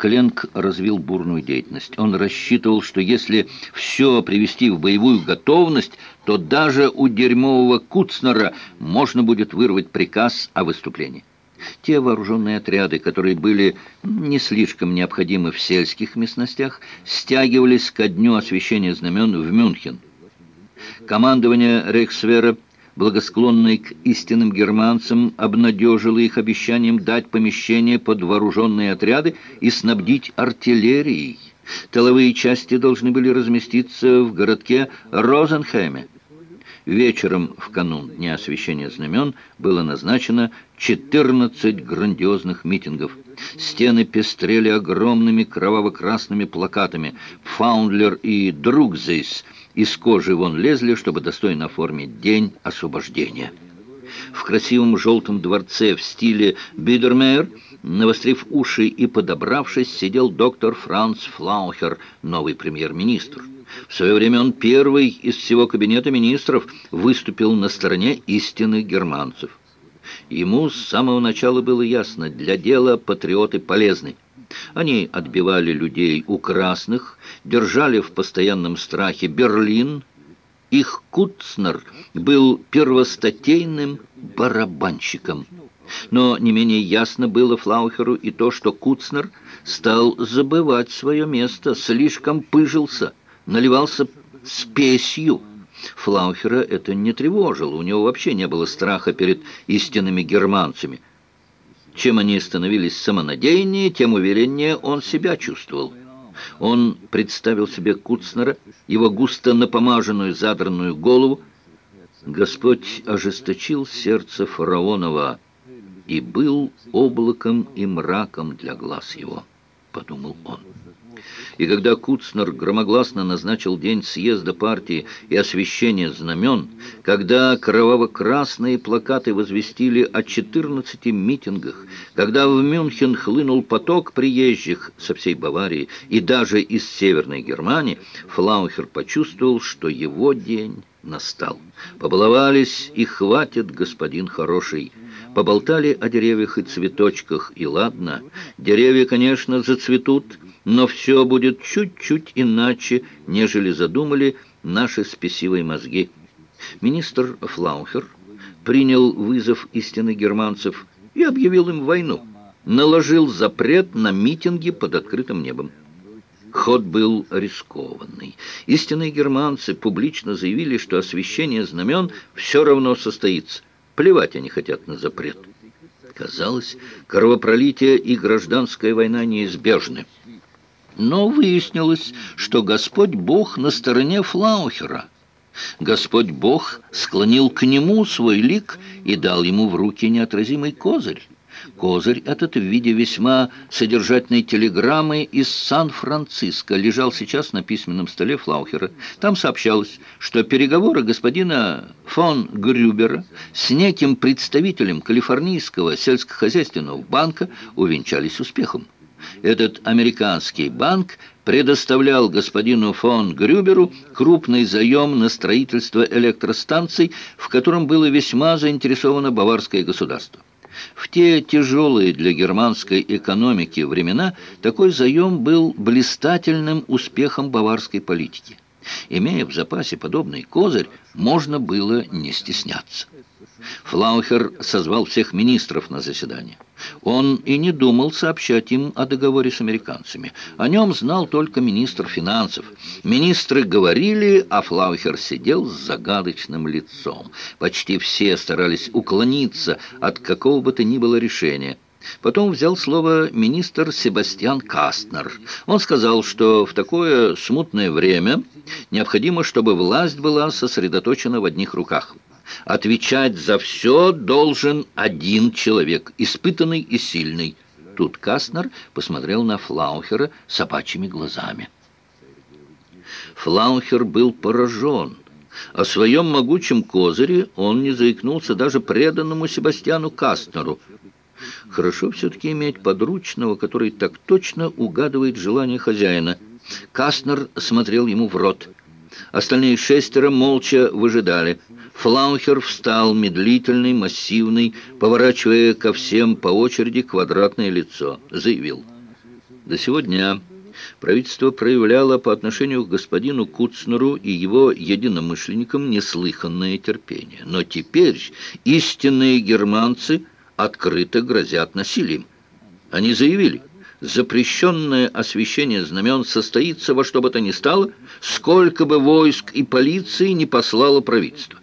Кленк развил бурную деятельность. Он рассчитывал, что если все привести в боевую готовность, то даже у дерьмового Куцнера можно будет вырвать приказ о выступлении. Те вооруженные отряды, которые были не слишком необходимы в сельских местностях, стягивались ко дню освящения знамен в Мюнхен. Командование Рейхсвера благосклонный к истинным германцам, обнадежила их обещанием дать помещение под вооруженные отряды и снабдить артиллерией. Тыловые части должны были разместиться в городке Розенхайме. Вечером в канун Дня освящения знамен было назначено 14 грандиозных митингов. Стены пестрели огромными кроваво-красными плакатами «Фаундлер» и «Другзейс» из кожи вон лезли, чтобы достойно оформить День освобождения. В красивом желтом дворце в стиле Бидермейер, навострив уши и подобравшись, сидел доктор Франц Флаухер, новый премьер-министр. В свое время он первый из всего кабинета министров выступил на стороне истинных германцев. Ему с самого начала было ясно, для дела патриоты полезны. Они отбивали людей у красных, держали в постоянном страхе Берлин. Их Куцнер был первостатейным барабанщиком. Но не менее ясно было Флаухеру и то, что Куцнер стал забывать свое место, слишком пыжился, наливался спесью. Флаухера это не тревожило, у него вообще не было страха перед истинными германцами – чем они становились самонадеяннее, тем увереннее он себя чувствовал. Он представил себе Куцнера, его густо напомаженную задранную голову. Господь ожесточил сердце фараонова и был облаком и мраком для глаз его, подумал он. И когда Куцнер громогласно назначил день съезда партии и освящения знамен, когда кроваво-красные плакаты возвестили о 14 митингах, когда в Мюнхен хлынул поток приезжих со всей Баварии и даже из Северной Германии, Флаухер почувствовал, что его день настал. Побаловались и хватит, господин хороший. Поболтали о деревьях и цветочках, и ладно. Деревья, конечно, зацветут, но все будет чуть-чуть иначе, нежели задумали наши спесивые мозги. Министр Флаухер принял вызов истинных германцев и объявил им войну. Наложил запрет на митинги под открытым небом. Ход был рискованный. Истинные германцы публично заявили, что освящение знамен все равно состоится. Плевать они хотят на запрет. Казалось, кровопролитие и гражданская война неизбежны. Но выяснилось, что Господь Бог на стороне Флаухера. Господь Бог склонил к нему свой лик и дал ему в руки неотразимый козырь. Козырь этот в виде весьма содержательной телеграммы из Сан-Франциско лежал сейчас на письменном столе Флаухера. Там сообщалось, что переговоры господина фон Грюбера с неким представителем Калифорнийского сельскохозяйственного банка увенчались успехом. Этот американский банк предоставлял господину фон Грюберу крупный заем на строительство электростанций, в котором было весьма заинтересовано баварское государство. В те тяжелые для германской экономики времена такой заем был блистательным успехом баварской политики. Имея в запасе подобный козырь, можно было не стесняться. Флаухер созвал всех министров на заседание. Он и не думал сообщать им о договоре с американцами. О нем знал только министр финансов. Министры говорили, а Флаухер сидел с загадочным лицом. Почти все старались уклониться от какого бы то ни было решения. Потом взял слово министр Себастьян Кастнер. Он сказал, что в такое смутное время необходимо, чтобы власть была сосредоточена в одних руках. Отвечать за все должен один человек, испытанный и сильный. Тут Кастнер посмотрел на Флаухера собачьими глазами. Флаухер был поражен. О своем могучем козыре он не заикнулся даже преданному Себастьяну Кастнеру. Хорошо все-таки иметь подручного, который так точно угадывает желание хозяина. Кастнер смотрел ему в рот. Остальные шестеро молча выжидали – Флаухер встал, медлительный, массивный, поворачивая ко всем по очереди квадратное лицо. Заявил. До сегодня правительство проявляло по отношению к господину Куцнеру и его единомышленникам неслыханное терпение. Но теперь истинные германцы открыто грозят насилием. Они заявили, запрещенное освещение знамен состоится во что бы то ни стало, сколько бы войск и полиции не послало правительство.